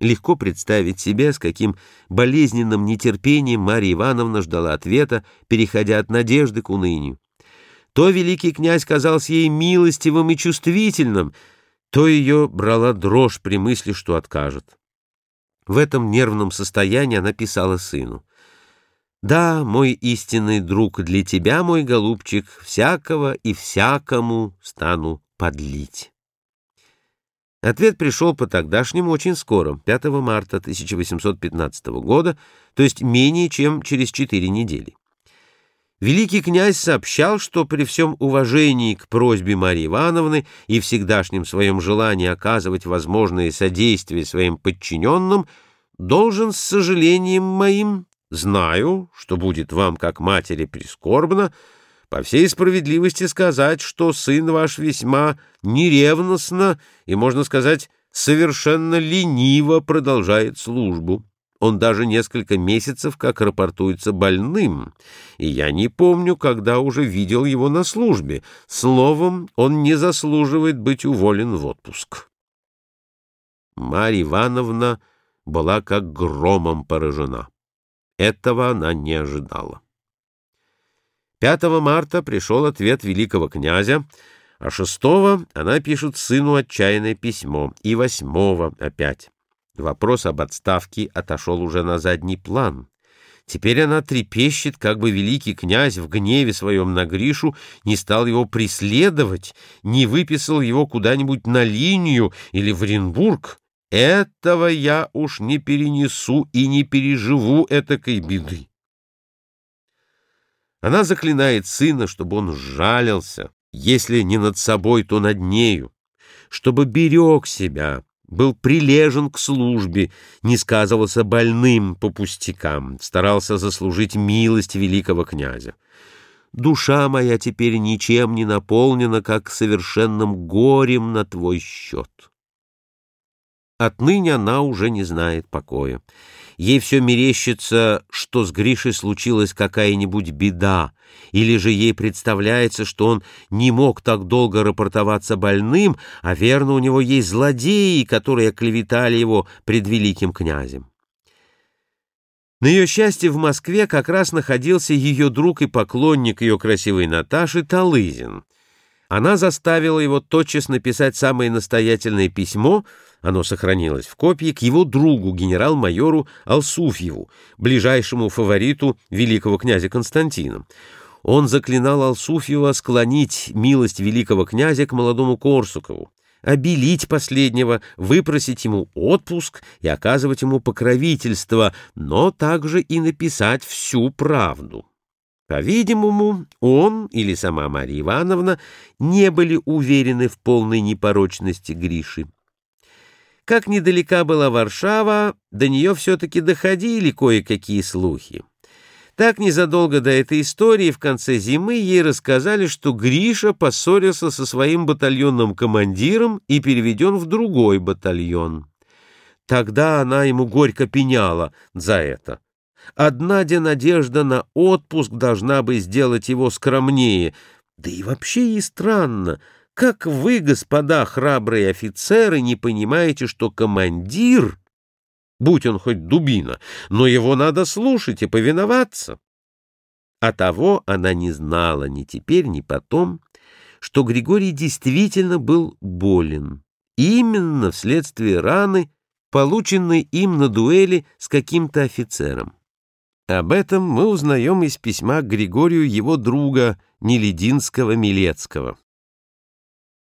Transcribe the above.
Легко представить себе, с каким болезненным нетерпением Марья Ивановна ждала ответа, переходя от надежды к унынию. То великий князь казался ей милостивым и чувствительным, то ее брала дрожь при мысли, что откажет. В этом нервном состоянии она писала сыну. «Да, мой истинный друг, для тебя, мой голубчик, всякого и всякому стану подлить». Ответ пришел по тогдашнему очень скоро, 5 марта 1815 года, то есть менее чем через четыре недели. Великий князь сообщал, что при всем уважении к просьбе Марьи Ивановны и всегдашнем своем желании оказывать возможное содействие своим подчиненным, должен с сожалением моим, знаю, что будет вам как матери прискорбно, по всей справедливости сказать, что сын ваш весьма неревностно и, можно сказать, совершенно лениво продолжает службу. Он даже несколько месяцев как рапортуется больным, и я не помню, когда уже видел его на службе. Словом, он не заслуживает быть уволен в отпуск. Марья Ивановна была как громом поражена. Этого она не ожидала. 5 марта пришел ответ великого князя, а 6 она пишет сыну отчаянное письмо, и 8 опять. Вопрос об отставке отошел уже на задний план. Теперь она трепещет, как бы великий князь в гневе своем на Гришу не стал его преследовать, не выписал его куда-нибудь на линию или в Оренбург. Этого я уж не перенесу и не переживу этакой беды. Она заклинает сына, чтобы он сжалился, если не над собой, то над нею, чтобы берег себя, был прилежен к службе, не сказывался больным по пустякам, старался заслужить милость великого князя. Душа моя теперь ничем не наполнена, как совершенным горем на твой счет. Отныне она уже не знает покоя. Ей все мерещится, что с Гришей случилась какая-нибудь беда, или же ей представляется, что он не мог так долго рапортоваться больным, а верно, у него есть злодеи, которые оклеветали его пред великим князем. На ее счастье в Москве как раз находился ее друг и поклонник ее красивой Наташи Талызин — она заставила его тотчас написать самое настоятельное письмо, оно сохранилось в копии, к его другу, генерал-майору Алсуфьеву, ближайшему фавориту великого князя Константина. Он заклинал Алсуфьева склонить милость великого князя к молодому Корсукову, обелить последнего, выпросить ему отпуск и оказывать ему покровительство, но также и написать всю правду. По-видимому, он или сама Марья Ивановна не были уверены в полной непорочности Гриши. Как недалека была Варшава, до нее все-таки доходили кое-какие слухи. Так незадолго до этой истории в конце зимы ей рассказали, что Гриша поссорился со своим батальонным командиром и переведен в другой батальон. Тогда она ему горько пеняла за это. Одна де надежда на отпуск должна бы сделать его скромнее. Да и вообще и странно, как вы, господа храбрые офицеры, не понимаете, что командир, будь он хоть дубина, но его надо слушать и повиноваться. А того она не знала ни теперь, ни потом, что Григорий действительно был болен, именно вследствие раны, полученной им на дуэли с каким-то офицером. Об этом мы узнаем из письма Григорию его друга Нелединского-Милецкого.